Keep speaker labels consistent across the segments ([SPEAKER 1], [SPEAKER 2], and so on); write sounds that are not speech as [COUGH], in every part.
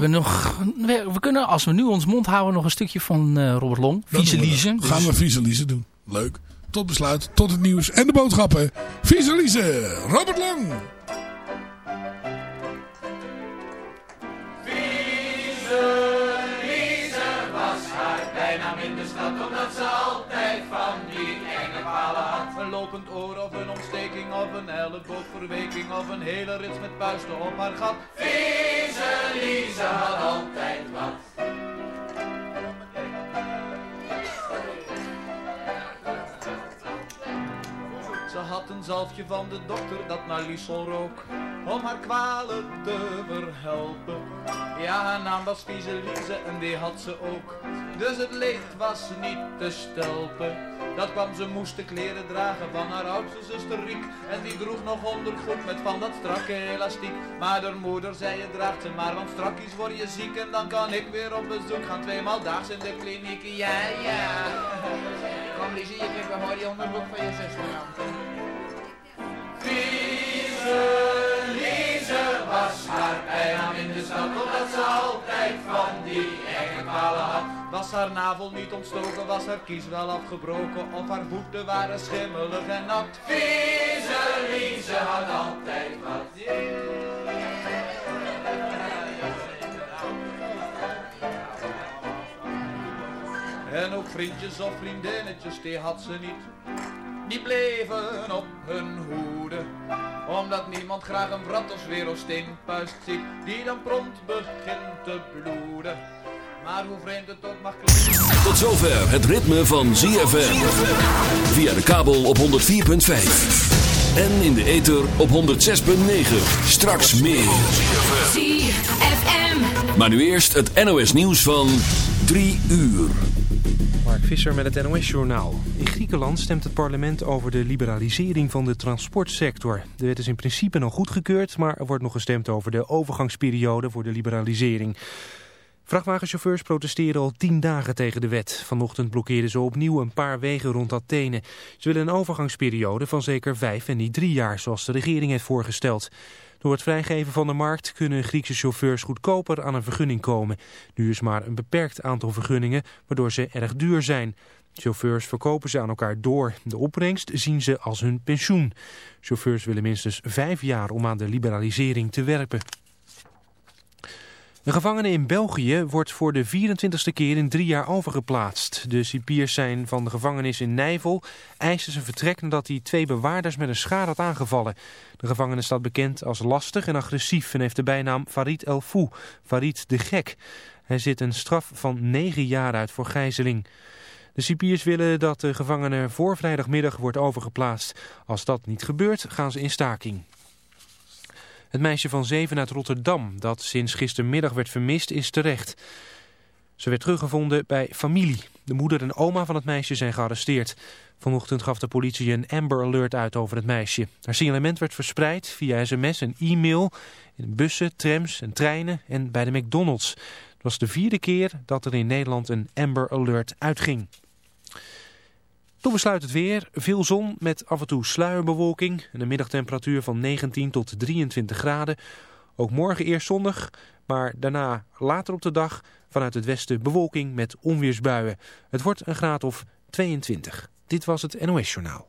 [SPEAKER 1] hebben nog, we, we kunnen, als we nu ons mond houden, nog een stukje van eh, Robert Long. Vieseliezen.
[SPEAKER 2] Gaan we Vieseliezen doen. Leuk. Tot besluit, tot het nieuws en de boodschappen. Vieseliezen, Robert Long.
[SPEAKER 3] in de stad omdat ze altijd van die enge palen had. Een lopend oor of een ontsteking of een elleboogverweking of een hele rits met puisten op haar gat. Vieze had altijd wat. Had een zalfje van de dokter dat naar Liesel rook Om haar kwalen te verhelpen. Ja, haar naam was Vieze Lize en die had ze ook. Dus het leed was niet te stelpen. Dat kwam ze moest de kleren dragen van haar oudste zuster Riek. En die droeg nog ondergoed met van dat strakke elastiek. Maar de moeder zei je draagt ze maar Want strakjes word je ziek en dan kan ik weer op bezoek gaan. Tweemaal daags in de kliniek, ja ja. Kom Lize, je krijgt een mooie onderbroek van je zuster aan was haar bijnaam in de stad, omdat ze altijd van die enge kwalen had. Was haar navel niet ontstoken, was haar kies wel afgebroken, of haar voeten waren schimmelig en nat. Vieze Lize had altijd wat. En ook vriendjes of vriendinnetjes, die had ze niet die bleven op hun hoede. Omdat niemand graag een vrat of wereldsteenpuist ziet, die dan prompt begint te bloeden. Maar hoe vreemd het ook mag klinken.
[SPEAKER 4] Tot zover het ritme van ZFM. Via de kabel op 104.5. En in de ether op 106.9. Straks meer.
[SPEAKER 5] ZFM.
[SPEAKER 4] Maar nu eerst het NOS nieuws van 3 uur.
[SPEAKER 6] Mark Visser met het NOS-journaal. In Griekenland stemt het parlement over de liberalisering van de transportsector. De wet is in principe nog goedgekeurd, maar er wordt nog gestemd over de overgangsperiode voor de liberalisering. Vrachtwagenchauffeurs protesteren al tien dagen tegen de wet. Vanochtend blokkeerden ze opnieuw een paar wegen rond Athene. Ze willen een overgangsperiode van zeker vijf en niet drie jaar, zoals de regering heeft voorgesteld. Door het vrijgeven van de markt kunnen Griekse chauffeurs goedkoper aan een vergunning komen. Nu is maar een beperkt aantal vergunningen, waardoor ze erg duur zijn. Chauffeurs verkopen ze aan elkaar door. De opbrengst zien ze als hun pensioen. Chauffeurs willen minstens vijf jaar om aan de liberalisering te werken. Een gevangene in België wordt voor de 24ste keer in drie jaar overgeplaatst. De cipiers zijn van de gevangenis in Nijvel eisen zijn vertrek nadat hij twee bewaarders met een schaar had aangevallen. De gevangene staat bekend als lastig en agressief en heeft de bijnaam Farid El Fou, Farid de Gek. Hij zit een straf van negen jaar uit voor gijzeling. De cipiers willen dat de gevangene voor vrijdagmiddag wordt overgeplaatst. Als dat niet gebeurt, gaan ze in staking. Het meisje van zeven uit Rotterdam, dat sinds gistermiddag werd vermist, is terecht. Ze werd teruggevonden bij familie. De moeder en oma van het meisje zijn gearresteerd. Vanochtend gaf de politie een Amber Alert uit over het meisje. Haar signalement werd verspreid via sms en e-mail... in bussen, trams en treinen en bij de McDonald's. Het was de vierde keer dat er in Nederland een Amber Alert uitging. Toen besluit het weer. Veel zon met af en toe sluierbewolking. En een middagtemperatuur van 19 tot 23 graden. Ook morgen eerst zonnig, maar daarna later op de dag vanuit het westen bewolking met onweersbuien. Het wordt een graad of 22. Dit was het NOS Journaal.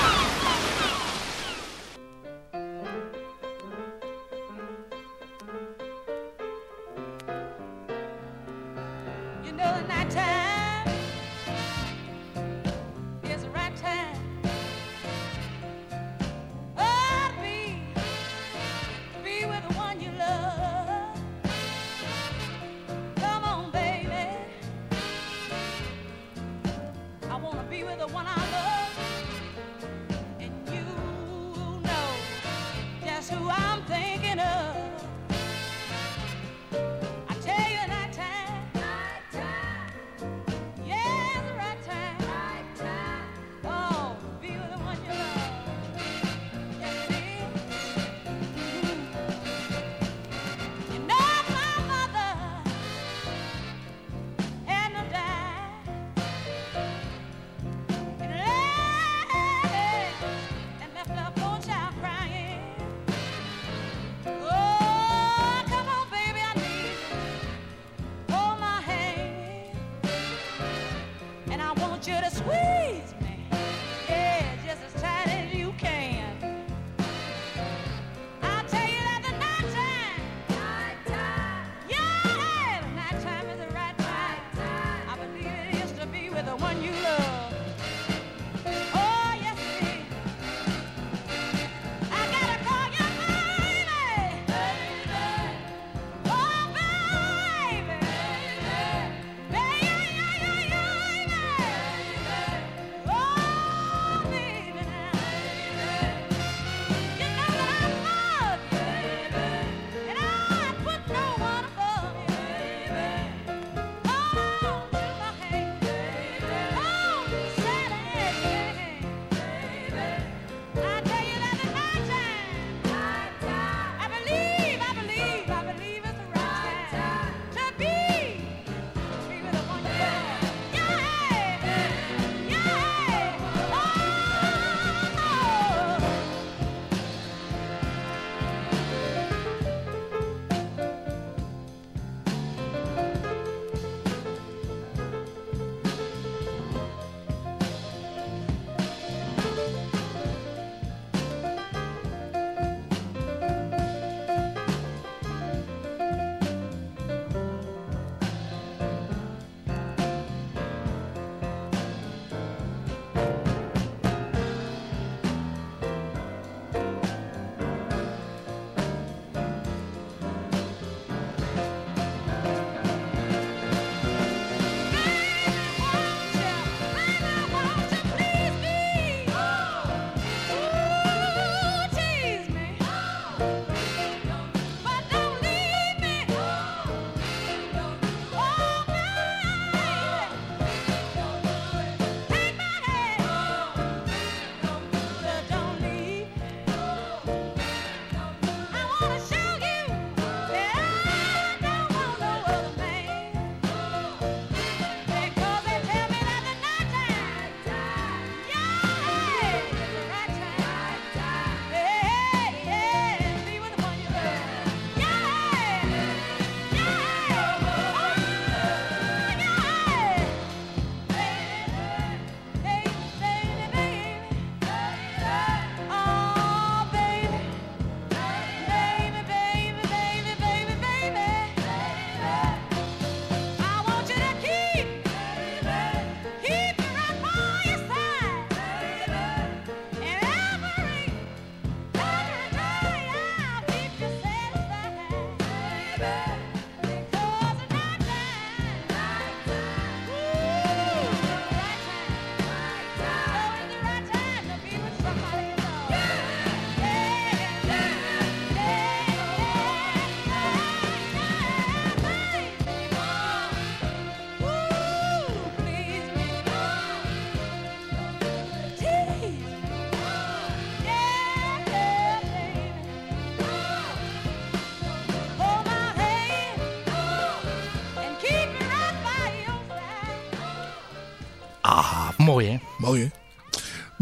[SPEAKER 1] Hè?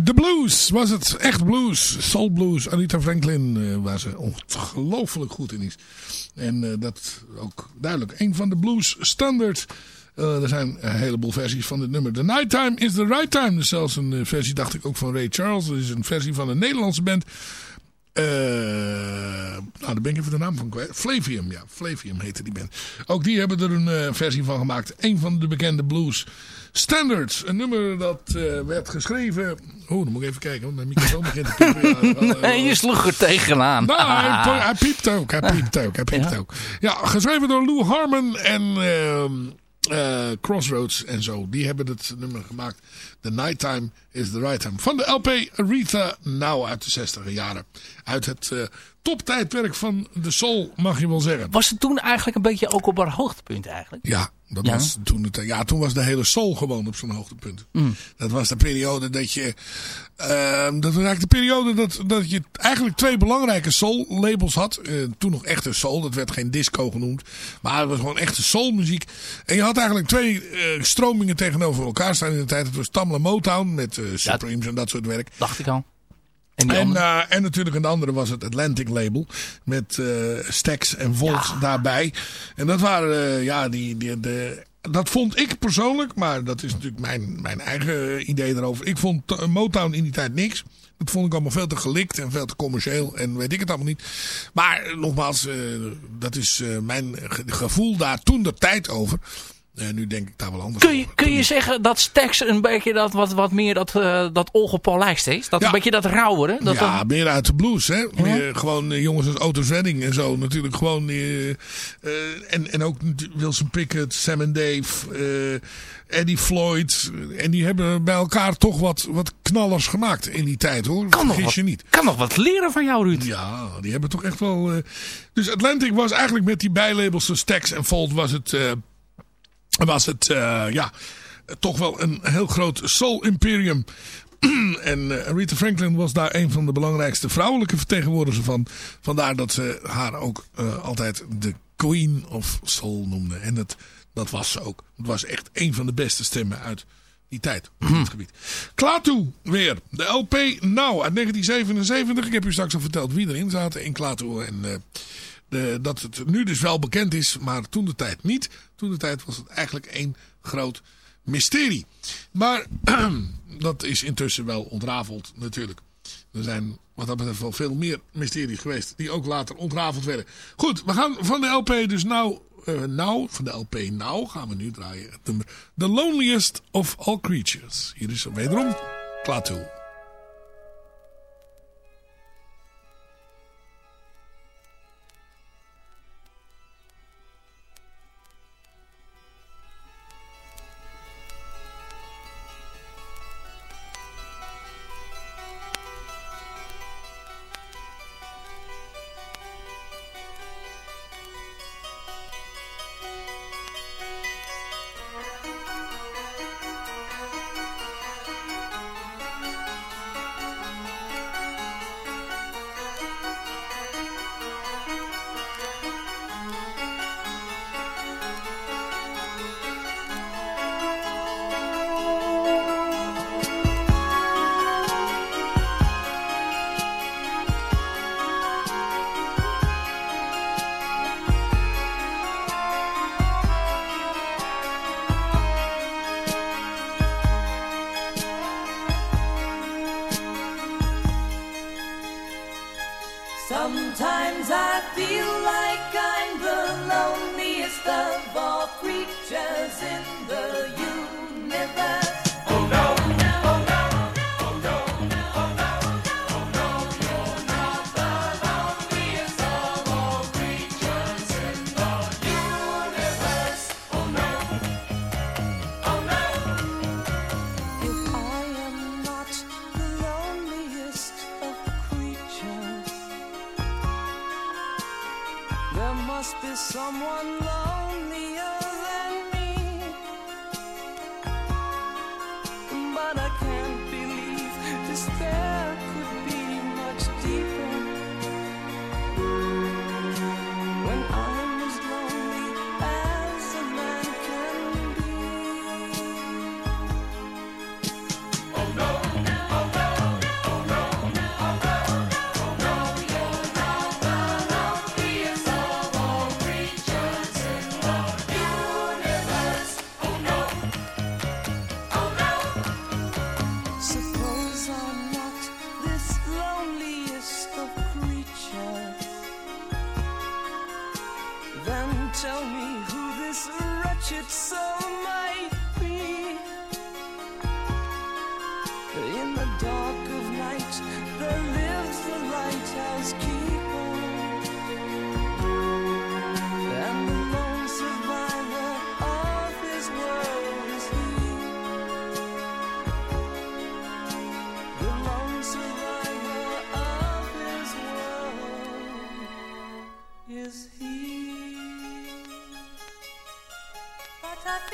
[SPEAKER 2] De blues was het. Echt blues. Soul blues. Anita Franklin, eh, waar ze ongelooflijk goed in is. En eh, dat ook duidelijk. Een van de blues standards. Eh, er zijn een heleboel versies van dit nummer. The Nighttime is the Right Time. Er is zelfs een versie, dacht ik, ook van Ray Charles. Dat is een versie van een Nederlandse band. Eh, nou, daar ben ik even de naam van kwijt. Flavium, ja. Flavium heette die band. Ook die hebben er een eh, versie van gemaakt. Een van de bekende blues standards. Een nummer dat eh, werd geschreven... Oh, dan moet ik even kijken, want mijn microfoon begint te piepen.
[SPEAKER 1] Nee, [LAUGHS] je sloeg er tegenaan.
[SPEAKER 2] nou, hij, hij piept ook. Hij piept ook. Hij piept
[SPEAKER 1] Ja.
[SPEAKER 2] ook. Ja, geschreven door Lou Harmon en ehm, eh, Crossroads en zo. Die hebben het nummer gemaakt. The Nighttime is the Right Time. Van de LP Aretha Now uit de 60 jaren. Uit het eh, toptijdperk van de soul, mag je wel zeggen.
[SPEAKER 1] Was het toen eigenlijk een beetje ook op haar hoogtepunt eigenlijk?
[SPEAKER 2] Ja, dat
[SPEAKER 1] Ja.
[SPEAKER 2] Was toen, het, ja, toen was de hele soul gewoon op zijn hoogtepunt. Dat was de periode dat je... ehm, dat was eigenlijk de periode dat, dat je eigenlijk twee belangrijke soul labels had. Eh, toen nog echte soul, dat werd geen disco genoemd. Maar het was gewoon echte soulmuziek. En je had eigenlijk twee eh, stromingen tegenover elkaar staan in de tijd. Het was Motown met eh, Supremes en dat soort werk.
[SPEAKER 1] Dacht ik al. En
[SPEAKER 2] eh, en natuurlijk een andere was het Atlantic label. Met eh Stax en Volt daarbij. En dat waren, ja, die, die, de, dat vond ik persoonlijk. Maar dat is natuurlijk mijn, mijn eigen idee erover. Ik vond Motown in die tijd niks. Dat vond ik allemaal veel te gelikt en veel te commercieel. En weet ik het allemaal niet. Maar nogmaals, dat is mijn ge- gevoel daar toen de tijd over. Nu denk ik daar wel anders
[SPEAKER 1] Kun je,
[SPEAKER 2] over.
[SPEAKER 1] kun je zeggen dat Stax een beetje dat, wat, wat meer dat, eh dat ongepolijst is? Dat
[SPEAKER 2] Ja.
[SPEAKER 1] een beetje dat rauwere? Dat
[SPEAKER 2] ja,
[SPEAKER 1] dan-
[SPEAKER 2] meer uit de blues, hè. Meer, gewoon eh, jongens als Otis Redding en zo. Natuurlijk gewoon... eh, en, en ook Wilson Pickett, Sam and Dave, Eddie Floyd. En die hebben bij elkaar toch wat, wat knallers gemaakt in die tijd, hoor.
[SPEAKER 1] kan, nog wat,
[SPEAKER 2] je niet.
[SPEAKER 1] kan nog wat leren van jou, Ruud.
[SPEAKER 2] Ja, die hebben toch echt wel... Dus Atlantic was eigenlijk met die bijlabels, Stax en Fold, was het... was het, eh, ja, toch wel een heel groot soul imperium. [CLEARS THROAT] en eh, Rita Franklin was daar een van de belangrijkste vrouwelijke vertegenwoordigers van. Vandaar dat ze haar ook eh, altijd de Queen of Soul noemde. En dat, dat was ze ook. Het was echt een van de beste stemmen uit die tijd op het [CLEARS THROAT] gebied. Klaatu weer. De LP Now uit 1977. Ik heb u straks al verteld wie erin zaten in Klaatu. En de, dat het nu dus wel bekend is, maar toen de tijd niet. Toen de tijd was het eigenlijk één groot mysterie. Maar [CLEARS THROAT] dat is intussen wel ontrafeld natuurlijk. Er zijn wat dat betreft wel veel meer mysteries geweest die ook later ontrafeld werden. Goed, we gaan van de LP dus nou, eh, nou van de LP nou gaan we nu draaien. The Loneliest of All Creatures. Hier is wederom Klaatu.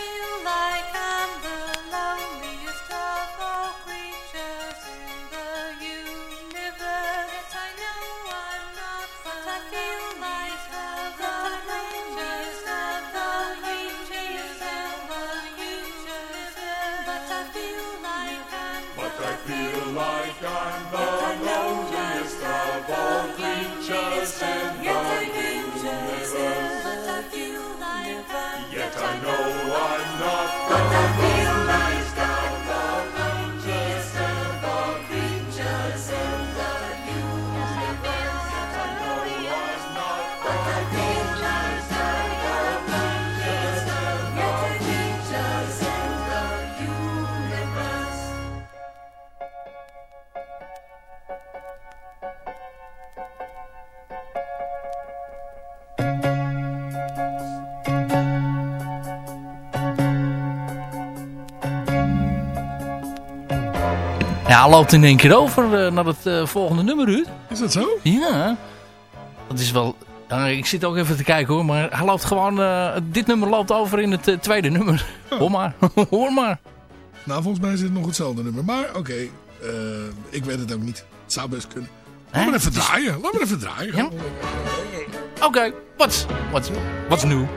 [SPEAKER 7] you.
[SPEAKER 1] Put Hij loopt in één keer over eh, naar het eh, volgende nummer, Ruud.
[SPEAKER 2] Is dat zo?
[SPEAKER 1] Ja. Dat is wel... Ik zit ook even te kijken hoor, maar hij loopt gewoon... eh, dit nummer loopt over in het tweede nummer. Hoor maar, [LAUGHS] hoor maar.
[SPEAKER 2] Nou, volgens mij is het nog hetzelfde nummer. Maar oké, ik weet het ook niet. Het zou best kunnen. Laat maar even draaien. Laat maar even draaien.
[SPEAKER 1] Ja. Oké, wat wat wat is nieuw?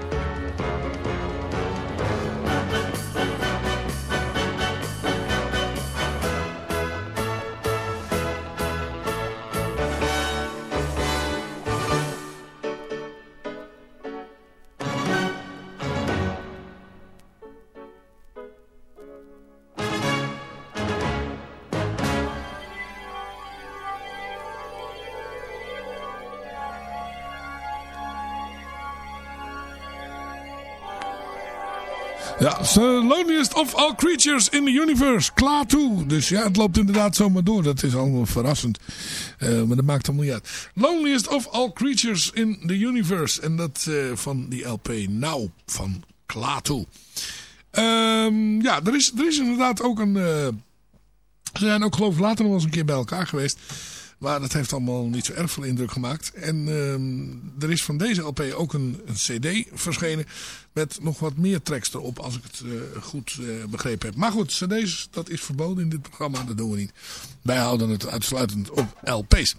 [SPEAKER 2] Of All Creatures in the Universe. Klaar toe. Dus ja, het loopt inderdaad zomaar door. Dat is allemaal verrassend. Eh, maar dat maakt allemaal niet uit. Loneliest of All Creatures in the Universe. En dat eh, van die LP Now van Klaatu. Ehm ja, er is, er is inderdaad ook een... eh, ze zijn ook geloof ik later nog eens een keer bij elkaar geweest. Maar dat heeft allemaal niet zo erg veel indruk gemaakt. En ehm, er is van deze LP ook een, een cd verschenen. Met nog wat meer tracks erop. Als ik het eh, goed eh, begrepen heb. Maar goed, cd's dat is verboden in dit programma. Dat doen we niet. Wij houden het uitsluitend op LP's.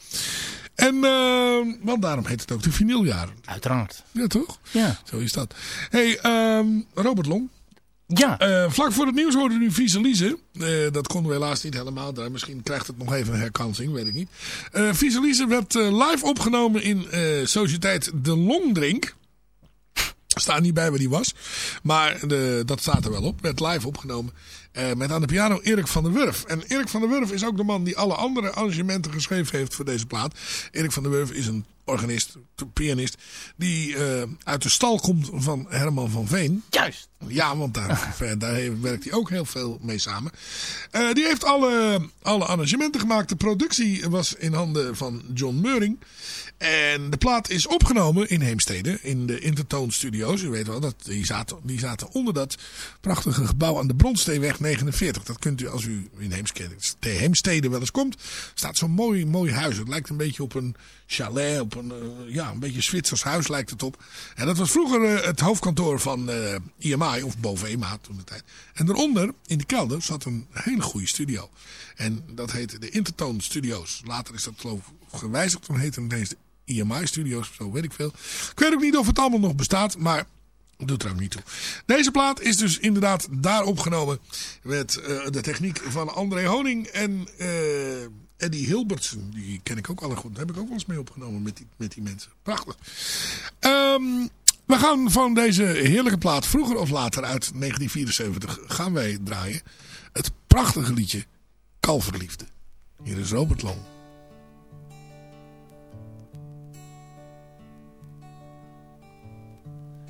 [SPEAKER 2] En, ehm, want daarom heet het ook de vinyljaren.
[SPEAKER 1] Uiteraard.
[SPEAKER 2] Ja, toch?
[SPEAKER 1] Ja.
[SPEAKER 2] Zo is dat. hey, ehm, Robert Long.
[SPEAKER 1] Ja.
[SPEAKER 2] Eh, vlak voor het nieuws hoorde u Vieze Lize. Eh, dat konden we helaas niet helemaal. Daar. Misschien krijgt het nog even een herkansing, weet ik niet. Lize werd live opgenomen in Sociëteit De Longdrink. Staat niet bij waar die was. Maar de, dat staat er wel op. Werd live opgenomen. Eh, met aan de piano Erik van der Wurf. En Erik van der Wurf is ook de man die alle andere arrangementen geschreven heeft voor deze plaat. Erik van der Wurf is een organist, pianist. Die eh, uit de stal komt van Herman van Veen.
[SPEAKER 1] Juist.
[SPEAKER 2] Ja, want daar, [LAUGHS] daar werkt hij ook heel veel mee samen. Eh, die heeft alle, alle arrangementen gemaakt. De productie was in handen van John Meuring. En de plaat is opgenomen in Heemstede, in de Intertone Studios. U weet wel, dat, die, zaten, die zaten onder dat prachtige gebouw aan de Bronsteenweg 49. Dat kunt u als u in Heemstede, Heemstede wel eens komt. staat zo'n mooi, mooi huis. Het lijkt een beetje op een chalet, op een, eh, ja, een beetje Zwitsers huis lijkt het op. En dat was vroeger eh, het hoofdkantoor van eh, IMI, of Bovema toen de tijd. En daaronder, in de kelder, zat een hele goede studio. En dat heette de Intertone Studios. Later is dat geloof ik gewijzigd. Toen heette het ineens de IMI Studios, zo weet ik veel. Ik weet ook niet of het allemaal nog bestaat, maar doet er ook niet toe. Deze plaat is dus inderdaad daar opgenomen met eh, de techniek van André Honing en eh, Eddie Hilbertsen. Die ken ik ook al goed. Daar heb ik ook wel eens mee opgenomen met die, met die mensen. Prachtig. Ehm, we gaan van deze heerlijke plaat vroeger of later uit 1974 gaan wij draaien. Het prachtige liedje Kalverliefde. Hier is Robert Long.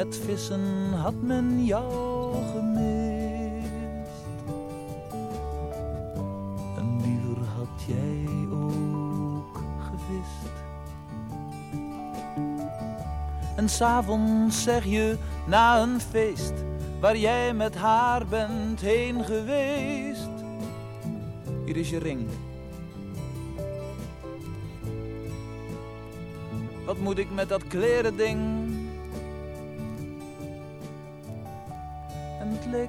[SPEAKER 8] Met vissen had men jou gemist. En liever had jij ook gevist. En s'avonds zeg je na een feest waar jij met haar bent heen geweest. Hier is je ring. Wat moet ik met dat kleren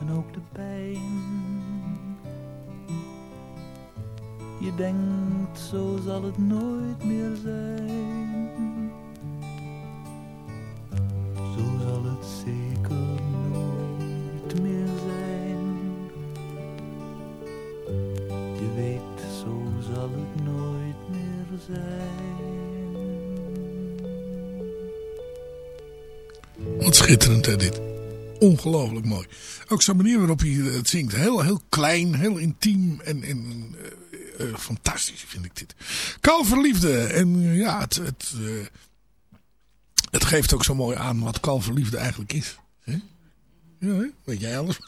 [SPEAKER 8] en ook de pijn. Je denkt, zo zal het nooit meer zijn. Zo zal het zeker nooit meer zijn. Je weet, zo zal het nooit meer zijn.
[SPEAKER 2] Wat schitterend hè dit. Ongelooflijk mooi. Ook zo'n manier waarop hij het zingt. Heel, heel klein, heel intiem en, en eh, eh, fantastisch vind ik dit. Kalverliefde. En eh, ja, het, het, eh, het geeft ook zo mooi aan wat kalverliefde eigenlijk is. Ja, weet jij alles?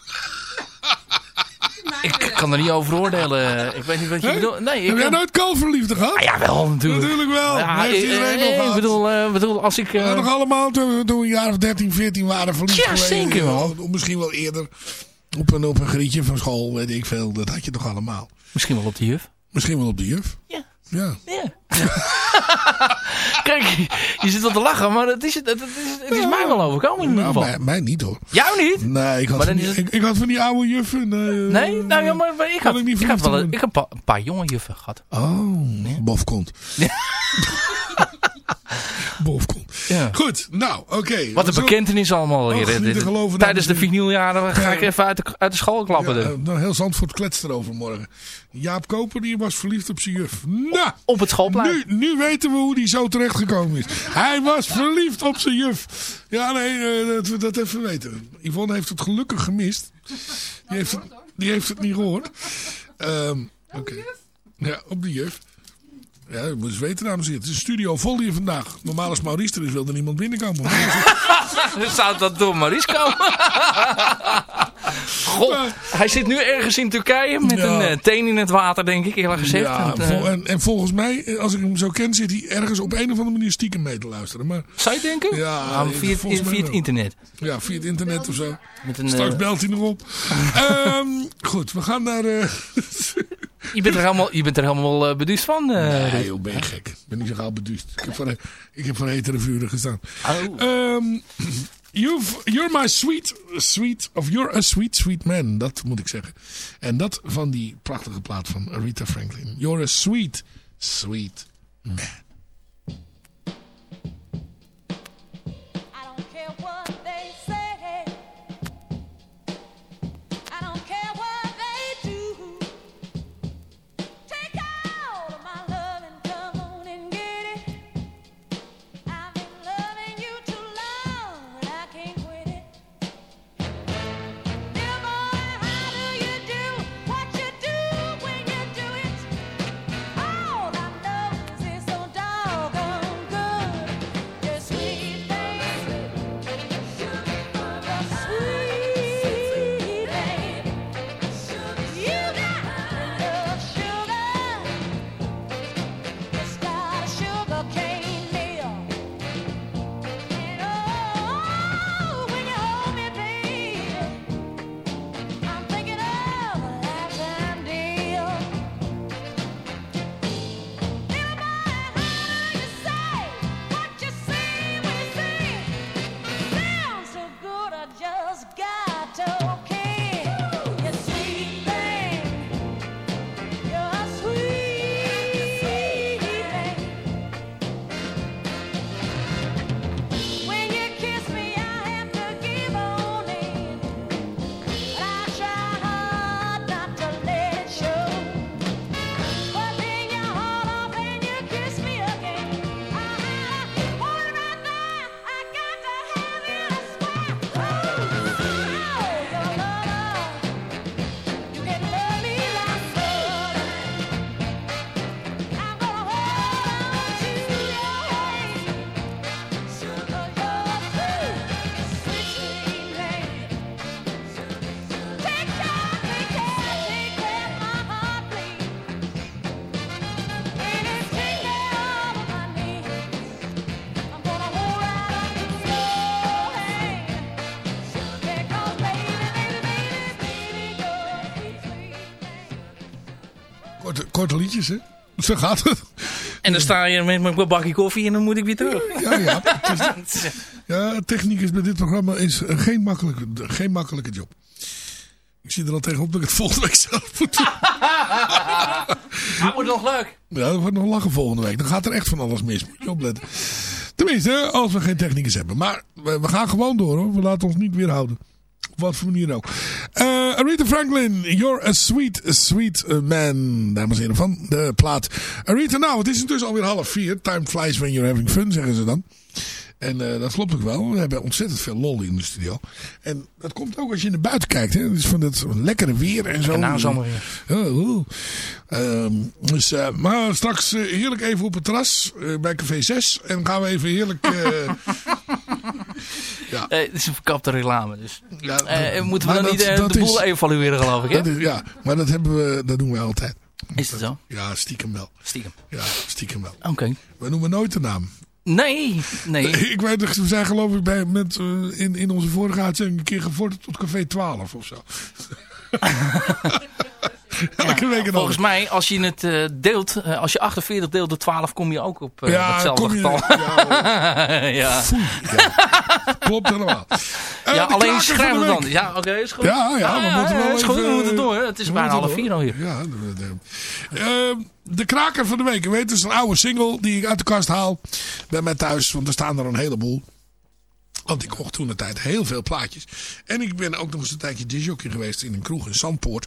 [SPEAKER 1] Ik kan er niet over oordelen. Ik weet niet wat je bedoelt. Nee, ik
[SPEAKER 2] Heb jij nooit kalverliefde gehad?
[SPEAKER 1] Ah, ja, wel natuurlijk.
[SPEAKER 2] Natuurlijk wel.
[SPEAKER 1] Ja, eh,
[SPEAKER 2] iedereen nog
[SPEAKER 1] eh, ik bedoel, eh, bedoel, als ik... Eh,
[SPEAKER 2] hadden nog allemaal toen, toen we een jaar of 13, 14 waren verliefd
[SPEAKER 1] Ja, zeker wel.
[SPEAKER 2] Misschien wel eerder. Op een, op een grietje van school, weet ik veel. Dat had je toch allemaal.
[SPEAKER 1] Misschien wel op de juf.
[SPEAKER 2] Misschien wel op de juf.
[SPEAKER 1] Ja.
[SPEAKER 2] Ja.
[SPEAKER 1] Ja. [LAUGHS] Kijk, je zit al te lachen, maar het is, het, het is, het is mij wel overkomen in ieder
[SPEAKER 2] Nou,
[SPEAKER 1] geval.
[SPEAKER 2] mij, mij niet hoor.
[SPEAKER 1] Jou niet?
[SPEAKER 2] Nee, ik had, van
[SPEAKER 1] het-
[SPEAKER 2] ik, ik had van die oude juffen. Nee, eh,
[SPEAKER 1] Nee? Nou ja, maar, maar ik, had,
[SPEAKER 2] ik niet
[SPEAKER 1] ik, had wel een, ik heb een pa- een paar jonge juffen gehad.
[SPEAKER 2] Oh, bofkont. bofkont. [LAUGHS]
[SPEAKER 1] Ja.
[SPEAKER 2] Goed, nou, oké.
[SPEAKER 1] Wat een bekentenis allemaal Dit-
[SPEAKER 2] te geloven,
[SPEAKER 1] Tijdens de vinyljaren ga ik even uit de, uit de school klappen.
[SPEAKER 2] Ja,
[SPEAKER 1] dus.
[SPEAKER 2] nou, heel Zandvoort kletst erover morgen. Jaap Koper die was verliefd op zijn juf. Nou,
[SPEAKER 1] Op het schoolplein.
[SPEAKER 2] nu, nu weten we hoe die zo terecht gekomen is. Hij was verliefd op zijn juf. Ja, nee, eh, dat we dat even weten. Yvonne heeft het gelukkig gemist. Die heeft het, die heeft het niet gehoord. Ehm, Oké. Ja, op de juf. Ja, je moet eens weten, dames en heren. Het is een studio vol hier vandaag. Normaal als Maurice er is, wil er niemand binnenkomen. [LAUGHS]
[SPEAKER 1] Zou dat door Maurice komen? [LAUGHS] Goh, hij zit nu ergens in Turkije met
[SPEAKER 2] Ja.
[SPEAKER 1] een eh, teen in het water, denk ik, eerlijk gezegd.
[SPEAKER 2] Ja,
[SPEAKER 1] En, eh,
[SPEAKER 2] en, en volgens mij, eh, als ik hem zo ken, zit hij ergens op een of andere manier stiekem mee te luisteren. Maar,
[SPEAKER 1] Zou je denken?
[SPEAKER 2] Ja,
[SPEAKER 1] Ah, via, het- via het internet.
[SPEAKER 2] Ja, via het internet of zo.
[SPEAKER 1] Met een,
[SPEAKER 2] Straks belt hij nog op. [LAUGHS] Ehm, goed, we gaan naar...
[SPEAKER 1] je, bent er helemaal, je bent er helemaal eh, beduust van. eh,
[SPEAKER 2] nee, joh, ben je gek. Ik ben niet zo gauw beduust. Ik heb voor, ik heb voor hetere vuren gestaan.
[SPEAKER 1] Oh.
[SPEAKER 2] Ehm, you've, you're my sweet, sweet, of you're a sweet, sweet man. Dat moet ik zeggen. En dat van die prachtige plaat van Aretha Franklin. You're a sweet, sweet man. Korte, liedjes, hè? Zo gaat het.
[SPEAKER 1] En dan sta je met mijn bakje koffie en dan moet ik weer terug.
[SPEAKER 2] Ja, ja. Is- [LAUGHS] ja, techniek is bij dit programma is geen makkelijke, geen makkelijke job. Ik zie er al tegenop dat ik het volgende week zelf moet doen. [LAUGHS]
[SPEAKER 1] Dat wordt nog leuk.
[SPEAKER 2] Ja, dat wordt nog lachen volgende week. Dan gaat er echt van alles mis. Moet je opletten. Tenminste, als we geen technicus hebben. Maar we, we gaan gewoon door hoor. We laten ons niet weerhouden. Op wat voor manier ook. Eh Aretha Franklin, You're a Sweet, Sweet Man. Dames en heren van de plaat. Aretha, nou, het is intussen alweer half vier. Time flies when you're having fun, zeggen ze dan. En eh, dat klopt ook wel. We hebben ontzettend veel lol in de studio. En dat komt ook als je naar buiten kijkt. Hè. Dus van het lekkere weer en zo.
[SPEAKER 1] En nou zomerweer.
[SPEAKER 2] Oh, oh. Ehm, dus, eh, maar straks eh, heerlijk even op het terras eh, bij Café 6. En gaan we even heerlijk... [LAUGHS] eh, ja.
[SPEAKER 1] Eh, het is een verkapte reclame. Dus.
[SPEAKER 2] Ja,
[SPEAKER 1] Eh,
[SPEAKER 2] dat-
[SPEAKER 1] moeten we dan niet
[SPEAKER 2] dat-
[SPEAKER 1] eh,
[SPEAKER 2] dat
[SPEAKER 1] de
[SPEAKER 2] is-
[SPEAKER 1] boel evalueren, geloof ik, hè?
[SPEAKER 2] Dat is, ja, maar dat, hebben we, dat doen we altijd.
[SPEAKER 1] Is het zo?
[SPEAKER 2] Ja, stiekem wel.
[SPEAKER 1] Stiekem.
[SPEAKER 2] Ja, stiekem wel.
[SPEAKER 1] Oké.
[SPEAKER 2] We noemen nooit de naam.
[SPEAKER 1] Nee, nee. [LAUGHS]
[SPEAKER 2] Ik weet nog, we zijn geloof ik bij, met, eh, in, in onze vorige uitzending een keer gevorderd tot Café 12 of zo. [LAUGHS] Elke week een
[SPEAKER 1] Volgens mij, als je het eh, deelt, eh, als je 48 deelt door 12, kom je ook op eh,
[SPEAKER 2] Ja,
[SPEAKER 1] hetzelfde getal.
[SPEAKER 2] ja, [LAUGHS]
[SPEAKER 1] ja.
[SPEAKER 2] Foei. Klopt helemaal.
[SPEAKER 1] Ja, alleen schrijf het
[SPEAKER 2] de
[SPEAKER 1] dan. Ja, oké, is goed.
[SPEAKER 2] Ja, ja, we
[SPEAKER 1] Ah,
[SPEAKER 2] moeten wel
[SPEAKER 1] is goed,
[SPEAKER 2] even-
[SPEAKER 1] we moeten door. hè. Het is
[SPEAKER 2] we
[SPEAKER 1] bijna half vier al hier.
[SPEAKER 2] Ja, de, de- Eh, de kraker van de week. Weet, het is een oude single die ik uit de kast haal bij mij thuis. Want er staan er een heleboel. Want ik kocht toen een tijd heel veel plaatjes. En ik ben ook nog eens een tijdje disjockey geweest in een kroeg in Zandpoort.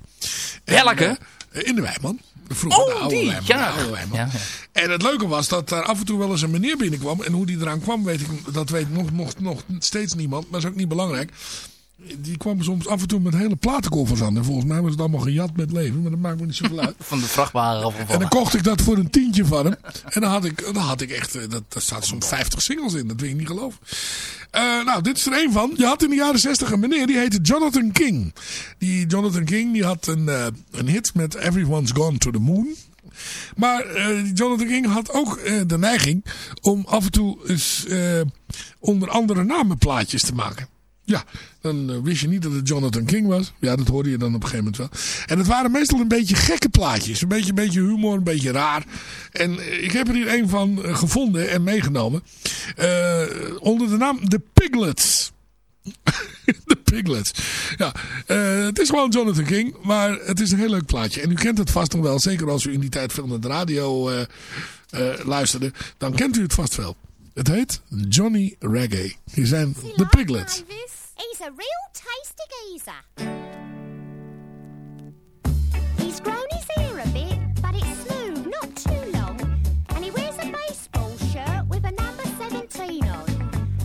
[SPEAKER 1] Welke?
[SPEAKER 2] eh, in de Wijman. Vroeger
[SPEAKER 1] Oh,
[SPEAKER 2] de oude
[SPEAKER 1] die,
[SPEAKER 2] Wijman.
[SPEAKER 1] ja.
[SPEAKER 2] De oude Wijman.
[SPEAKER 1] Ja, ja.
[SPEAKER 2] En het leuke was dat er af en toe wel eens een meneer binnenkwam. En hoe die eraan kwam, weet ik, dat weet nog, nog, nog steeds niemand. Maar dat is ook niet belangrijk. Die kwam soms af en toe met hele platenkoffers aan. En volgens mij was het allemaal gejat met leven. Maar dat maakt me niet zoveel uit. [LAUGHS]
[SPEAKER 1] Van de vrachtwagen
[SPEAKER 2] En dan
[SPEAKER 1] afgevallen.
[SPEAKER 2] kocht ik dat voor een tientje van hem. En dan had ik, dan had ik echt, eh, dat, daar staat zo'n 50 singles in. Dat wil je niet geloven. Eh, nou, dit is er één van. Je had in de jaren 60 een meneer, die heette Jonathan King. Die Jonathan King, die had een, eh, een hit met Everyone's Gone to the Moon. Maar Jonathan King had ook de neiging om af en toe eens onder andere namen plaatjes te maken. Ja, dan eh, wist je niet dat het Jonathan King was. Ja, dat hoorde je dan op een gegeven moment wel. En het waren meestal een beetje gekke plaatjes. Een beetje, een beetje humor, een beetje raar. En eh, ik heb er hier een van eh, gevonden en meegenomen. Onder de naam The Piglets. [LAUGHS] De Piglets. Ja, het is gewoon Jonathan King, maar het is een heel leuk plaatje. En u kent het vast nog wel, zeker als u in die tijd veel naar de radio luisterde. Dan kent u het vast wel. Het heet Johnny Reggae. Hier zijn de Piglets.
[SPEAKER 9] He's a real tasty geezer. He's grown his hair a bit, but it's smooth, not too long. And he wears a baseball shirt with a number 17 on.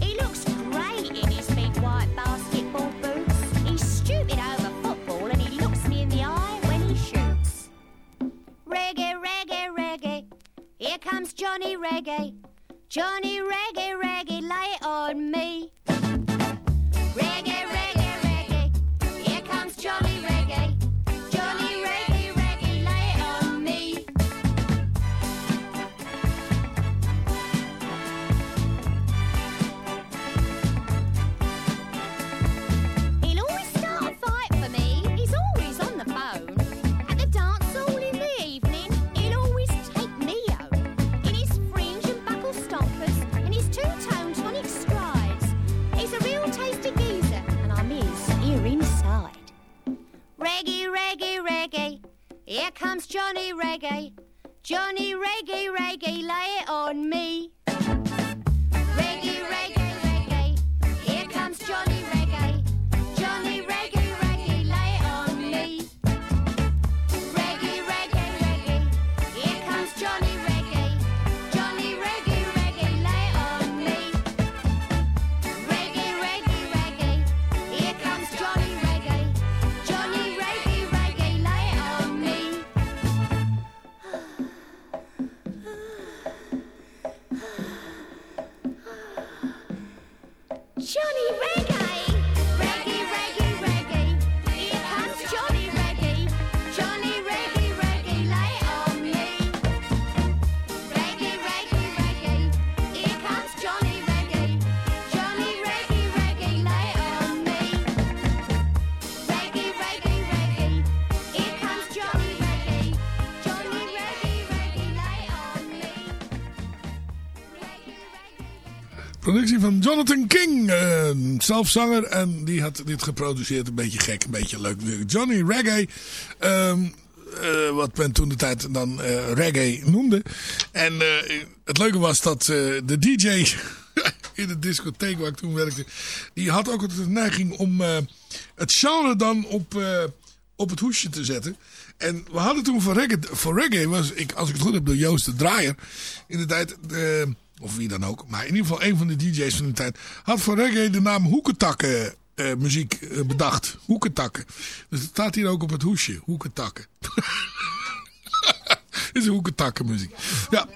[SPEAKER 9] He looks great in his big white basketball boots. He's stupid over football and he looks me in the eye when he shoots. Reggae, reggae, reggae. Here comes Johnny Reggae. Johnny Reggae, reggae, lay it on me. Comes Johnny Reggae. Johnny Reggae, reggae, lay it on me.
[SPEAKER 2] Van Jonathan King, eh, zelfzanger. En die had dit geproduceerd. Een beetje gek, een beetje leuk. Johnny Reggae. ehm, eh, wat men toen de tijd dan eh, reggae noemde. En eh, het leuke was dat de DJ [LAUGHS] in de discotheek waar ik toen werkte. Die had ook de neiging om het genre dan op, op het hoesje te zetten. En we hadden toen voor reggae, voor reggae was, ik, als ik het goed heb, door Joost de Draaier. In de tijd, of wie dan ook. Maar in ieder geval een van de DJ's van de tijd. Had voor reggae de naam Hoekentakken eh, muziek eh, bedacht. Hoekentakken. Dus het staat hier ook op het hoesje. Hoekentakken. [LAUGHS] Is hoekentakken muziek. Ja.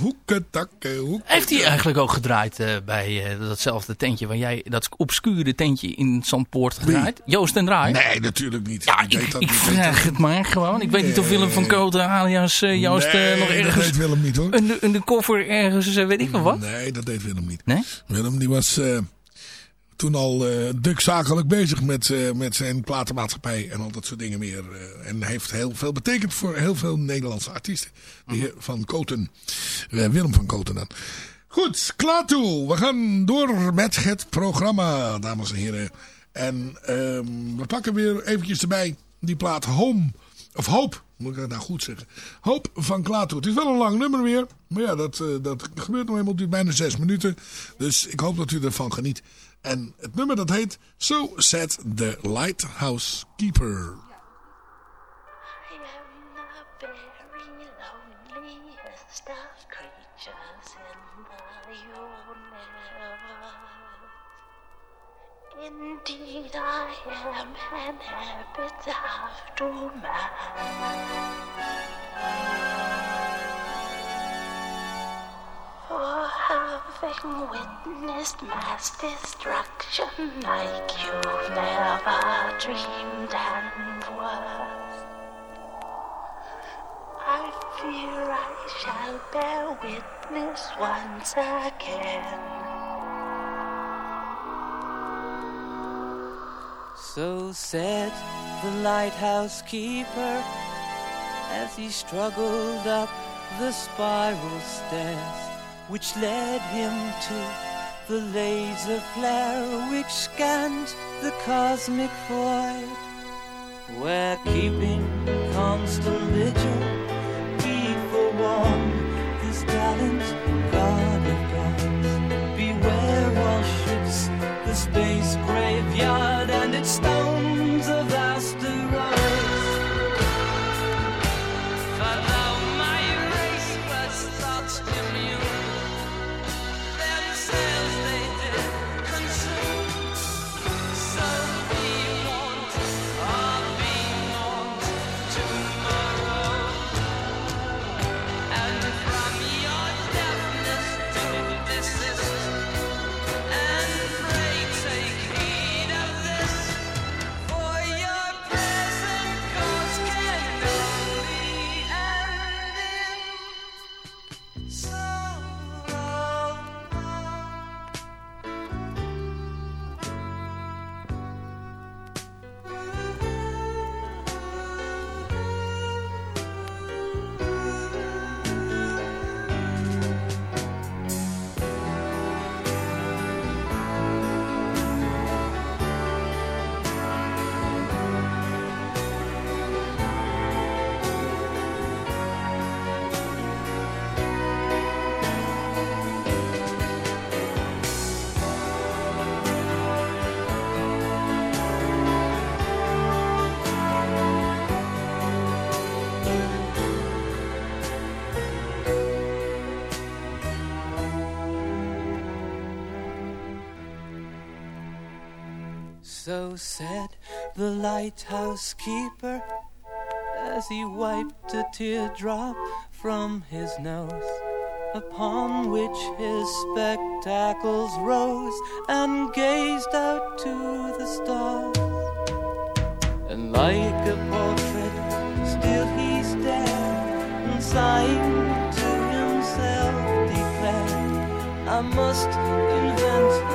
[SPEAKER 2] Hoekentakken, hoekentakken.
[SPEAKER 1] Heeft hij eigenlijk ook gedraaid eh, bij eh, datzelfde tentje waar jij, dat obscure tentje in Zandpoort gedraaid? Joost en Draai?
[SPEAKER 2] Nee, natuurlijk niet.
[SPEAKER 1] Ja,
[SPEAKER 2] Ik
[SPEAKER 1] ik,
[SPEAKER 2] weet dat
[SPEAKER 1] ik
[SPEAKER 2] niet.
[SPEAKER 1] vraag het maar gewoon. Ik weet niet of Willem van Koten alias eh, Joost
[SPEAKER 2] Nee,
[SPEAKER 1] nog
[SPEAKER 2] dat
[SPEAKER 1] ergens
[SPEAKER 2] deed Willem niet hoor.
[SPEAKER 1] een, de koffer ergens, weet ik wel wat.
[SPEAKER 2] Nee, dat deed Willem niet.
[SPEAKER 1] Nee?
[SPEAKER 2] Willem die was toen al druk zakelijk bezig met, eh, met zijn platenmaatschappij en al dat soort dingen meer. eh, en heeft heel veel betekend voor heel veel Nederlandse artiesten. De heer Van Koten. Willem van Koten dan. Goed, klaar toe. We gaan door met het programma, dames en heren. En ehm, we pakken weer eventjes erbij die plaat Home. Of Hoop, moet ik dat nou goed zeggen. Hoop van Klaartoe. Het is wel een lang nummer weer. Maar ja, dat, dat gebeurt nog eenmaal. Het duurt bijna zes minuten. Dus ik hoop dat u ervan geniet. En het nummer dat heet So Said the Lighthouse Keeper.
[SPEAKER 10] Indeed, I am an habit after For having witnessed mass destruction like you've never dreamed and was. I fear I shall bear witness once again.
[SPEAKER 7] So said the lighthouse keeper as he struggled up the spiral stairs, which led him to the laser flare which scanned the cosmic void, where keeping constant vigil, So said the lighthouse keeper as he wiped a teardrop from his nose, upon which his spectacles rose and gazed out to the stars. And like a portrait, still he stared, and sighing to himself declared, I must invent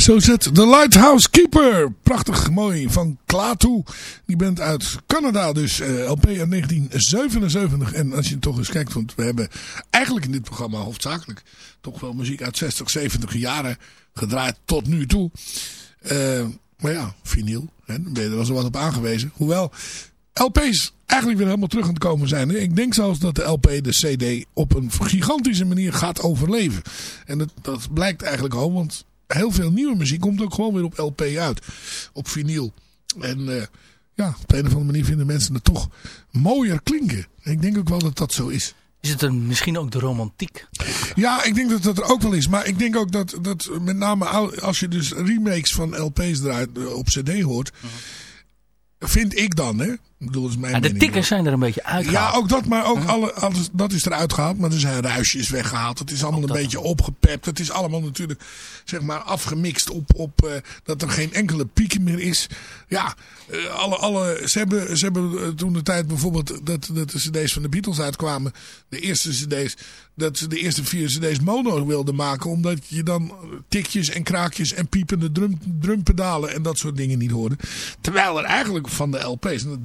[SPEAKER 2] Zo zet The Lighthouse Keeper. Prachtig mooi van Klaatu. Die bent uit Canada dus. eh, LP uit 1977. En als je toch eens kijkt. Want we hebben eigenlijk in dit programma hoofdzakelijk. Toch wel muziek uit 60, 70 jaren gedraaid tot nu toe. Eh, maar ja, vinyl. Hè, er wel zo wat op aangewezen. Hoewel LP's eigenlijk weer helemaal terug aan het komen zijn. Ik denk zelfs dat de LP de CD op een gigantische manier gaat overleven. En dat blijkt eigenlijk al. Want heel veel nieuwe muziek komt ook gewoon weer op LP uit. Op vinyl. En eh, ja, op een of andere manier vinden mensen het toch mooier klinken. En ik denk ook wel dat dat zo is.
[SPEAKER 1] Is het een, misschien ook de romantiek?
[SPEAKER 2] Ja, ik denk dat dat er ook wel is. Maar ik denk ook dat, dat met name al- als je dus remakes van LP's eruit eh, op CD hoort. Vind ik dan, hè? Ik bedoel, dat is mijn
[SPEAKER 1] Ja, de tikkers zijn er een beetje uitgehaald.
[SPEAKER 2] Ja, ook dat, maar ook alle, alles, dat is eruit gehaald. Maar er zijn ruisjes weggehaald. Het is allemaal een beetje opgepept. Het is allemaal natuurlijk, zeg maar, afgemixt op, op eh, dat er geen enkele piek meer is. Ja, eh, alle, alle, ze hebben, ze hebben eh, toen de tijd bijvoorbeeld dat, dat de cd's van de Beatles uitkwamen. De eerste cd's. Dat ze de eerste vier cd's mono wilden maken. Omdat je dan tikjes en kraakjes en piepende drum, drumpedalen en dat soort dingen niet hoorde. Terwijl er eigenlijk van de LP's, en het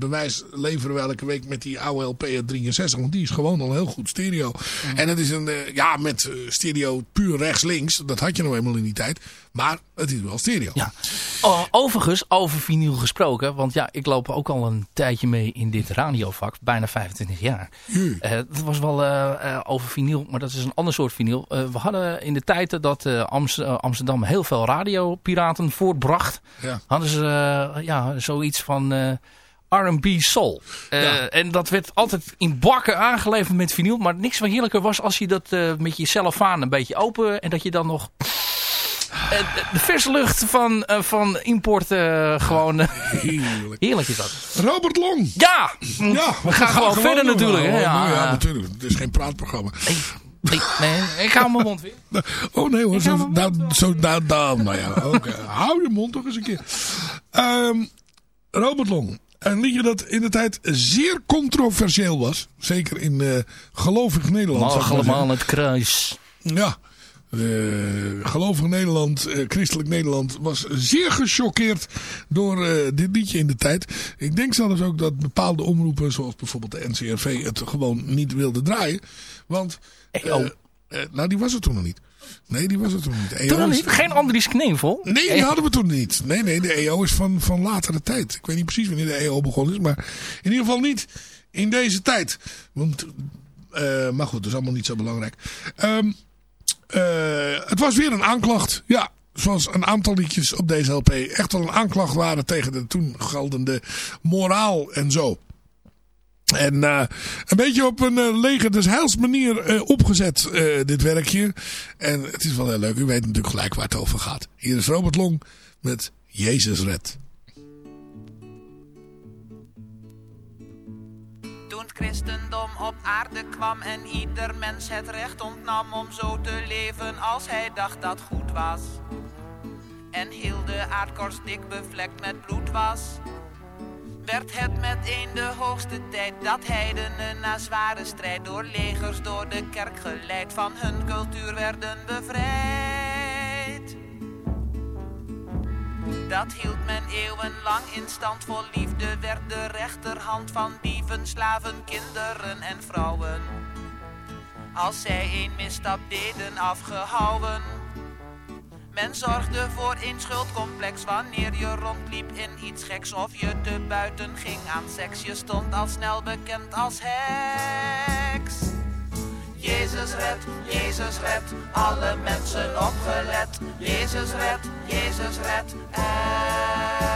[SPEAKER 2] leveren we elke week met die oude LP uit 63. Want die is gewoon al heel goed stereo. En het is een, eh, ja, met eh, stereo puur rechts-links. Dat had je nou eenmaal in die tijd. Maar het is wel stereo.
[SPEAKER 1] Ja. Oh, overigens, over vinyl gesproken. Want ja, ik loop ook al een tijdje mee in dit radiovak. Bijna 25 jaar. Eh, Het was wel over vinyl, maar dat is een ander soort vinyl. We hadden in de tijd dat Amst- Amsterdam heel veel radiopiraten voortbracht.
[SPEAKER 2] Ja.
[SPEAKER 1] Hadden ze ja, zoiets van... R&B soul. Eh,
[SPEAKER 2] Ja.
[SPEAKER 1] En dat werd altijd in bakken aangeleverd met vinyl. Maar niks wat heerlijker was als je dat eh, met je cellofaan een beetje open... en dat je dan nog eh, de verse lucht van, eh, van import eh, gewoon...
[SPEAKER 2] Heerlijk.
[SPEAKER 1] heerlijk is dat.
[SPEAKER 2] Robert Long.
[SPEAKER 1] Ja!
[SPEAKER 2] Ja,
[SPEAKER 1] we gaan gewoon verder natuurlijk. hè.
[SPEAKER 2] Oh,
[SPEAKER 1] Ja,
[SPEAKER 2] ja,
[SPEAKER 1] ja.
[SPEAKER 2] natuurlijk. Het is geen praatprogramma.
[SPEAKER 1] Nee, nee, ik hou mijn mond weer. [LAUGHS]
[SPEAKER 2] Oh nee hoor,
[SPEAKER 1] Ik hou
[SPEAKER 2] zo, nou, zo, nou, nou, nou ja, oké. Hou je mond toch eens een keer. Ehm, Robert Long. Een liedje dat in de tijd zeer controversieel was. Zeker in eh gelovig Nederland. maar
[SPEAKER 1] allemaal het kruis.
[SPEAKER 2] Ja. Eh, gelovig Nederland, eh, christelijk Nederland was zeer gechoqueerd door dit liedje in de tijd. Ik denk zelfs ook dat bepaalde omroepen, zoals bijvoorbeeld de NCRV, het gewoon niet wilden draaien. Want, eh, nou die was er toen nog niet. Nee, die was er toen niet. EO
[SPEAKER 1] Toen nog
[SPEAKER 2] is-
[SPEAKER 1] niet? Geen Andries Knevel?
[SPEAKER 2] Nee, die hadden we toen niet. Nee, nee, de EO is van, van latere tijd. Ik weet niet precies wanneer de EO begonnen is, maar in ieder geval niet in deze tijd. Want, eh, maar goed, dat is allemaal niet zo belangrijk. Ehm, eh, het was weer een aanklacht. Ja, zoals een aantal liedjes op deze LP echt wel een aanklacht waren tegen de toen geldende moraal en zo. En eh, een beetje op een leger des heils manier eh, opgezet, dit werkje. En het is wel heel leuk. U weet natuurlijk gelijk waar het over gaat. Hier is Robert Long met Jezus Red.
[SPEAKER 8] Toen het christendom op aarde kwam en ieder mens het recht ontnam om zo te leven als hij dacht dat goed was. En heel de aardkorst dik bevlekt met bloed was. Werd het meteen de hoogste tijd dat heidenen na zware strijd door legers door de kerk geleid van hun cultuur werden bevrijd. Dat hield men eeuwenlang in stand. Vol liefde werd de rechterhand van dieven, slaven, kinderen en vrouwen. Als zij een misstap deden afgehouden. Men zorgde voor een schuldcomplex wanneer je rondliep in iets geks of je te buiten ging aan seks. Je stond al snel bekend als heks. Jezus red, Jezus red, alle mensen opgelet. Jezus red, Jezus red, enkel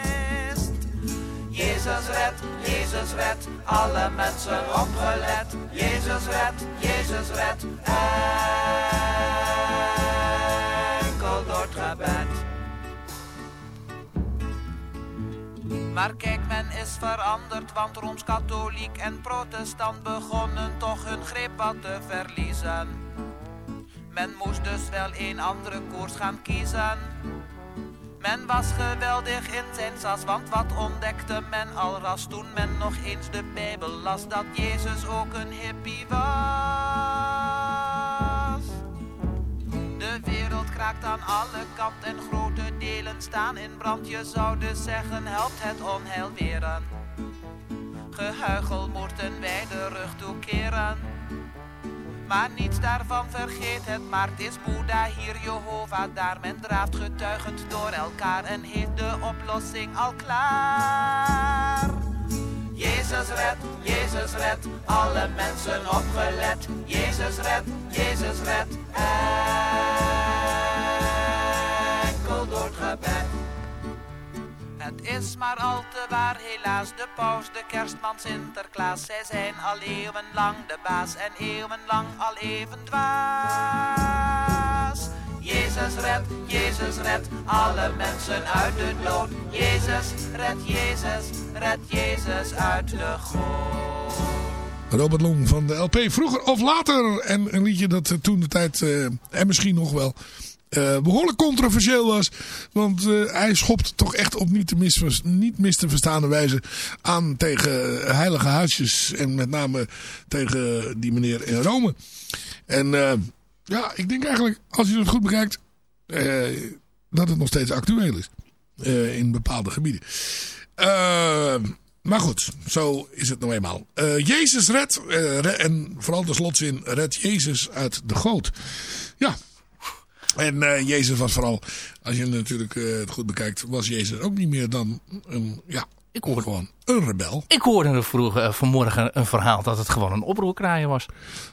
[SPEAKER 8] Jezus red, Jezus red, alle mensen opgelet. Jezus red, Jezus red, enkel door het gebed. Maar kijk, men is veranderd, want Rooms-Katholiek en Protestant begonnen toch hun greep wat te verliezen. Men moest dus wel een andere koers gaan kiezen. Men was geweldig in zijn sas, want wat ontdekte men al ras toen men nog eens de Bijbel las, dat Jezus ook een hippie was. De wereld kraakt aan alle kanten en grote delen staan in brand. Je zou dus zeggen, helpt het onheil weren. Gehuichel moeten wij de rug toekeren. Maar niets daarvan vergeet het, maar het is Boeddha hier, Jehovah daar. Men draaft getuigend door elkaar en heeft de oplossing al klaar. Jezus red, Jezus red, alle mensen opgelet. Jezus red, Jezus red, enkel door het gebed. Is maar al te waar, helaas, de paus, de kerstman, Sinterklaas. Zij zijn al eeuwenlang de baas en eeuwenlang al even dwaas. Jezus red, Jezus red, alle mensen uit de dood. Jezus red, Jezus, red Jezus uit de goot.
[SPEAKER 2] Robert Long van de LP. Vroeger of later. En een liedje dat eh, toen de tijd, eh, en misschien nog wel, eh, behoorlijk controversieel was. Want eh, hij schopt toch echt op niet, te mis, niet mis te verstaande wijze aan tegen heilige huisjes. En met name tegen die meneer in Rome. En eh, ja, ik denk eigenlijk, als je het goed bekijkt, dat het nog steeds actueel is. In bepaalde gebieden. Maar goed, zo is het nou eenmaal. Jezus red, re- en vooral de slotzin, red Jezus uit de goot. Ja. En eh, Jezus was vooral, als je natuurlijk eh, het goed bekijkt, was Jezus ook niet meer dan een, ja,
[SPEAKER 1] ik hoor
[SPEAKER 2] gewoon een rebel.
[SPEAKER 1] Ik hoorde vroeg, eh, vanmorgen een verhaal dat het gewoon een oproerkraaien was.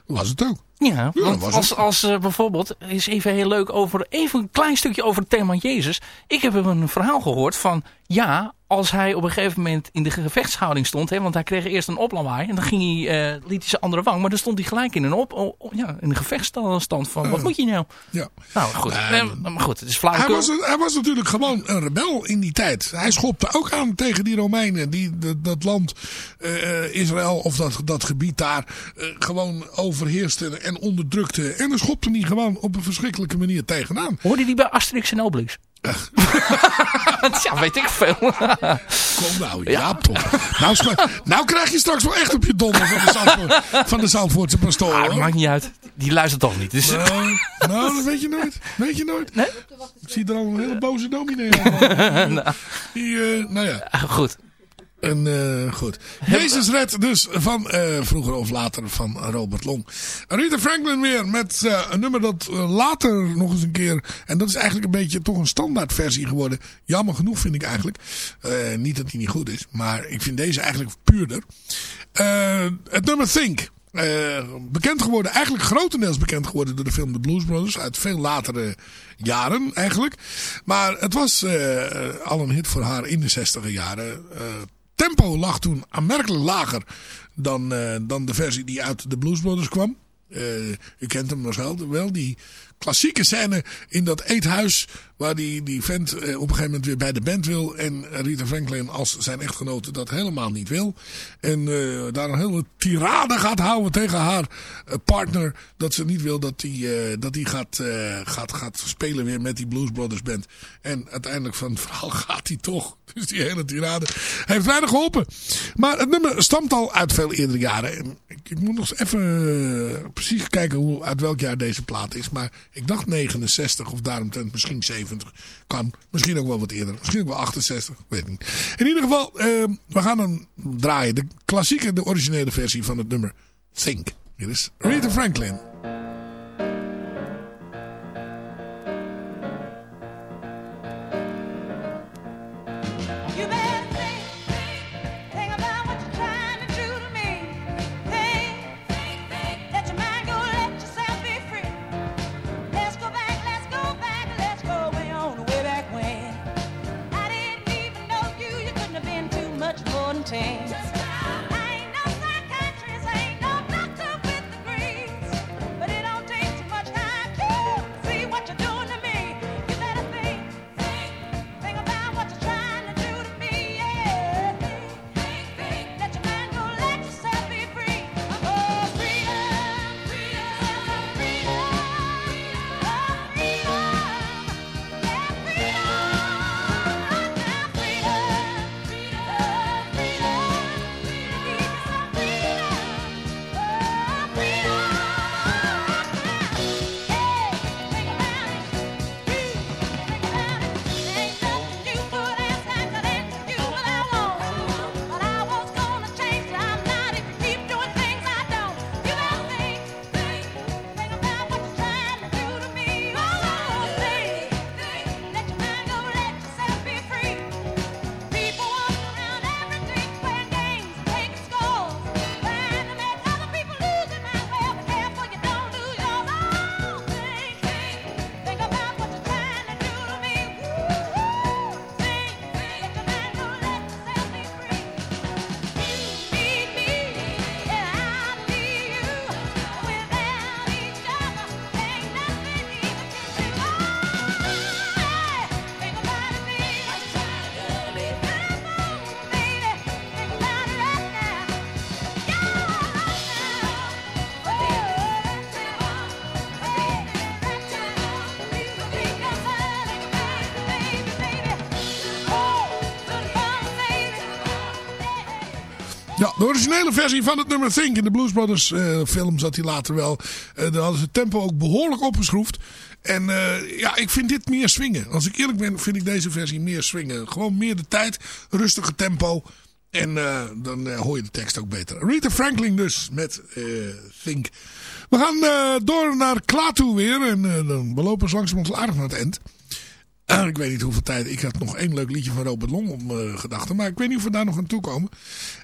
[SPEAKER 2] Was het ook?
[SPEAKER 1] Ja,
[SPEAKER 2] Ja,
[SPEAKER 1] want
[SPEAKER 2] was
[SPEAKER 1] als,
[SPEAKER 2] het.
[SPEAKER 1] als bijvoorbeeld, is even heel leuk over, even een klein stukje over het thema Jezus. Ik heb een verhaal gehoord van, ja, als hij op een gegeven moment in de gevechtshouding stond, hè, want hij kreeg eerst een oplawaai en dan ging hij, eh, liet hij zijn andere wang, maar dan stond hij gelijk in een, op, o- o- ja, in een gevechtsstand van, wat moet je nou?
[SPEAKER 2] Ja.
[SPEAKER 1] Nou goed,
[SPEAKER 2] Nee,
[SPEAKER 1] maar goed, het is
[SPEAKER 2] Hij
[SPEAKER 1] flauwekul.
[SPEAKER 2] was, hij was natuurlijk gewoon een rebel in die tijd. Hij schopte ook aan tegen die Romeinen. Die dat, dat land eh, Israël of dat, dat gebied daar eh, gewoon overheerste en onderdrukte. En dan schopte hij gewoon op een verschrikkelijke manier tegenaan.
[SPEAKER 1] Hoorde die bij Asterix en Obelix? [LAUGHS] ja, weet ik veel.
[SPEAKER 2] Kom nou, ja, toch. Nou, nou krijg je straks wel echt op je donder van de, Zandvoort, van de Zandvoortse pastoor.
[SPEAKER 1] Ah, maakt niet uit. Die luistert toch niet. Dus...
[SPEAKER 2] Nou, nou, dat weet je nooit. Weet je nooit. Ik zie er al een hele boze dominee aan. [LAUGHS]
[SPEAKER 1] Nou.
[SPEAKER 2] Die, eh, nou ja.
[SPEAKER 1] Goed.
[SPEAKER 2] En eh, goed. Jezus red dus van eh, vroeger of later van Robert Long. Rita Franklin weer met eh, een nummer dat later nog eens een keer... En dat is eigenlijk een beetje toch een standaard versie geworden. Jammer genoeg vind ik eigenlijk. Niet dat die niet goed is. Maar ik vind deze eigenlijk puurder. Het nummer Think. Bekend geworden, eigenlijk grotendeels bekend geworden door de film The Blues Brothers. Uit veel latere jaren eigenlijk. Maar het was al een hit voor haar in de zestiger jaren. Tempo lag toen aanmerkelijk lager dan, eh, dan de versie die uit de Blues Brothers kwam. Eh, u kent hem waarschijnlijk wel. Die klassieke scène in dat eethuis. Waar die, die vent eh, op een gegeven moment weer bij de band wil. En Rita Franklin als zijn echtgenote dat helemaal niet wil. En daar een hele tirade gaat houden tegen haar partner. Dat ze niet wil dat hij dat die gaat, gaat, gaat spelen weer met die Blues Brothers band. En uiteindelijk van het verhaal [LAUGHS] gaat hij toch. [LAUGHS] Dus die hele tirade heeft weinig geholpen. Maar het nummer stamt al uit veel eerdere jaren. En ik, ik moet nog eens even eh, precies kijken hoe, uit welk jaar deze plaat is. Maar ik dacht 69 of daaromtrent misschien 70. Kan. Misschien ook wel wat eerder. Misschien ook wel 68. Weet niet. In ieder geval, eh, we gaan hem draaien. De klassieke, de originele versie van het nummer Think. Hier is Rita Franklin.
[SPEAKER 7] De originele versie van het nummer Think in de Blues Brothers eh, film zat hij later wel. Eh daar hadden ze het tempo ook behoorlijk opgeschroefd. En eh, ja, ik vind dit meer swingen. Als ik eerlijk ben, vind ik deze versie meer swingen. Gewoon meer de tijd, rustige tempo. En dan hoor je de tekst ook beter. Rita Franklin dus met Think. We gaan door naar Klaatu weer. En dan, we lopen zo langzamerhand aardig naar het eind. Eh, ik weet niet hoeveel tijd. Ik had nog één leuk liedje van Robert Long om eh, gedachten. Maar ik weet niet of we daar nog aan toe komen.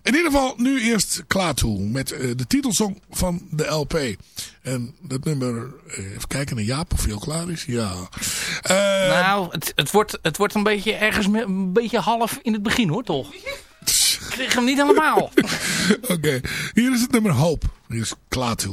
[SPEAKER 7] In ieder geval nu eerst Klaatu. Met eh, de titelsong van de LP. En dat nummer... even kijken naar Jaap of hij al klaar is. Ja.
[SPEAKER 1] Nou, het, het, wordt, het wordt een beetje ergens me- een beetje half in het begin hoor, toch? Ik kreeg hem niet helemaal. [LAUGHS]
[SPEAKER 7] Oké. Hier is het nummer Hoop. Hier is Klaatu.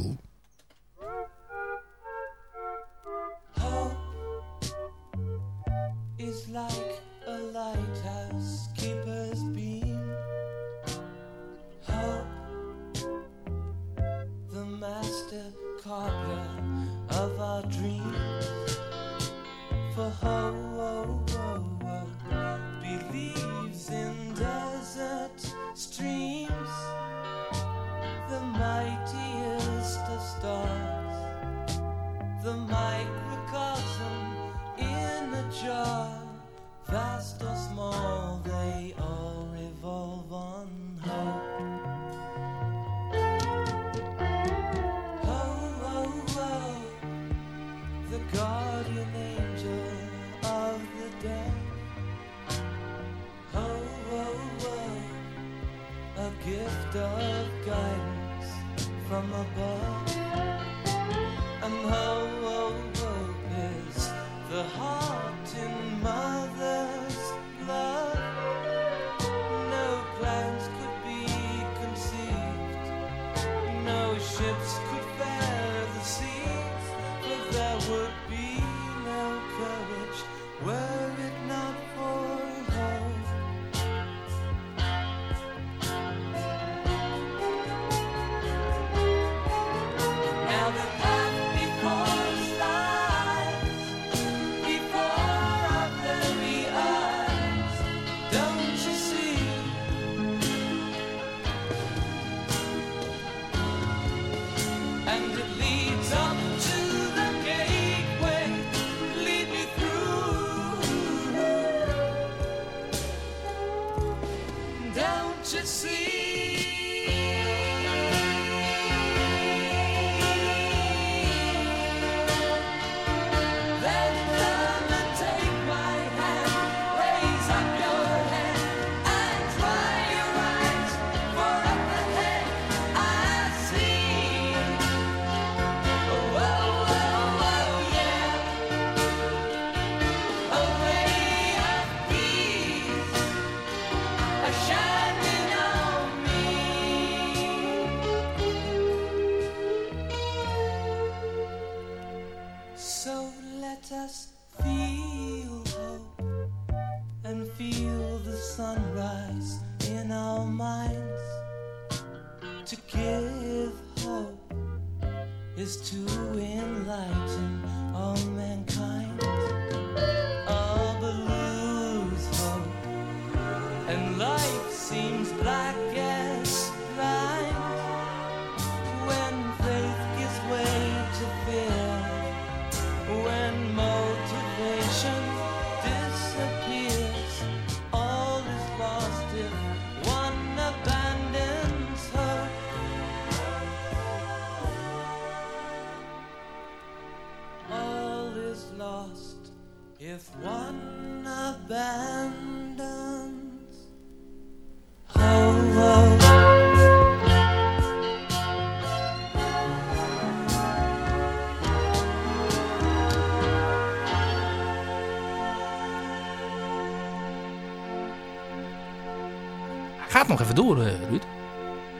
[SPEAKER 1] Nog even door, eh, Ruud.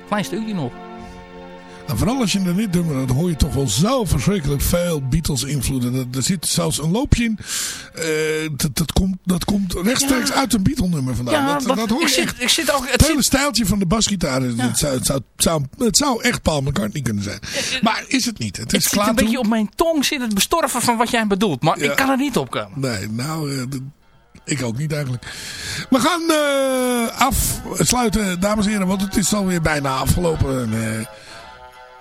[SPEAKER 1] Klein stukje nog.
[SPEAKER 2] En vooral als je er niet doet, dan hoor je toch wel zo verschrikkelijk veel Beatles invloeden. Er, zit zelfs een loopje in. Eh, dat, dat, komt, dat komt rechtstreeks
[SPEAKER 1] Ja.
[SPEAKER 2] uit een Beatle nummer vandaan.
[SPEAKER 1] Ja,
[SPEAKER 2] dat, dat hoor
[SPEAKER 1] ik
[SPEAKER 2] je
[SPEAKER 1] zit-
[SPEAKER 2] echt.
[SPEAKER 1] ik zit ook- het
[SPEAKER 2] het hele
[SPEAKER 1] zit-
[SPEAKER 2] stijltje van de basgitaar. Het, zou, het, zou, het zou- het zou echt Paul McCartney kunnen zijn. Maar is het niet. Het
[SPEAKER 1] Het
[SPEAKER 2] is
[SPEAKER 1] zit een
[SPEAKER 2] klaar
[SPEAKER 1] beetje op mijn tong zit het bestorven van wat jij bedoelt. Maar
[SPEAKER 2] Ja.
[SPEAKER 1] ik kan er niet op komen.
[SPEAKER 2] Nee, nou, eh, ik ook niet eigenlijk. We gaan eh, afsluiten, dames en heren, want het is alweer bijna afgelopen. En, eh,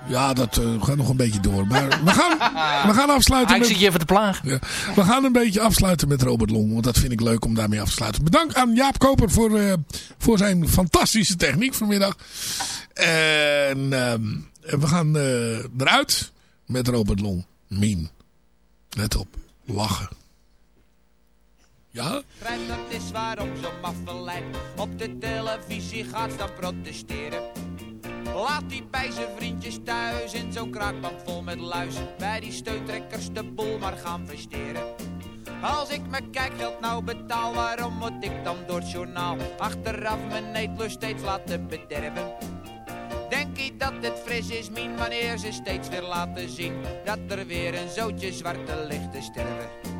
[SPEAKER 2] ja, dat eh, gaat nog een beetje door. Maar we gaan, [LAUGHS] we gaan afsluiten
[SPEAKER 1] Ah, ik
[SPEAKER 2] met...
[SPEAKER 1] je even te plagen.
[SPEAKER 2] Ja, we gaan een beetje afsluiten met Robert Long, want dat vind ik leuk om daarmee af te sluiten. Bedankt aan Jaap Koper voor, voor zijn fantastische techniek vanmiddag. En ehm, we gaan eruit met Robert Long. Mien. Let op. Lachen. Ja?
[SPEAKER 3] Dat is waarom zo'n maffe op de televisie gaat staan protesteren. Laat die bij zijn vriendjes thuis in zo'n kraakband vol met luis. Bij die steuntrekkers de boel maar gaan versteren. Als ik mijn kijkgeld nou betaal, waarom moet ik dan door het journaal achteraf mijn eetlust steeds laten bederven? Denk je dat het fris is, Mien, wanneer ze steeds weer laten zien dat er weer een zootje zwarte lichten sterven?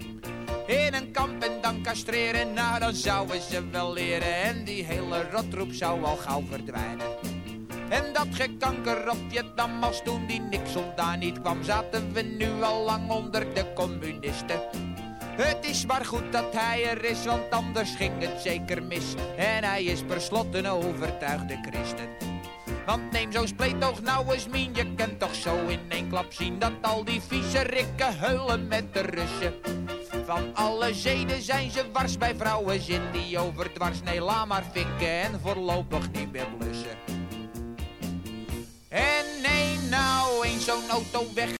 [SPEAKER 3] In een kamp en dan castreren, nou dan zouden ze wel leren en die hele rotroep zou al gauw verdwijnen. En dat gekanker op Vietnam als toen die Nixon daar niet kwam, zaten we nu al lang onder de communisten. Het is maar goed dat hij er is, want anders ging het zeker mis. En hij is per slot een overtuigde christen. Want neem zo'n spleetoog nou eens mien, je kunt toch zo in één klap zien dat al die vieze rikken huilen met de Russen. Van alle zeden zijn ze wars bij vrouwen, zin die overdwars. Nee, laat maar fikken en voorlopig niet meer blussen. En neem nou eens zo'n auto weg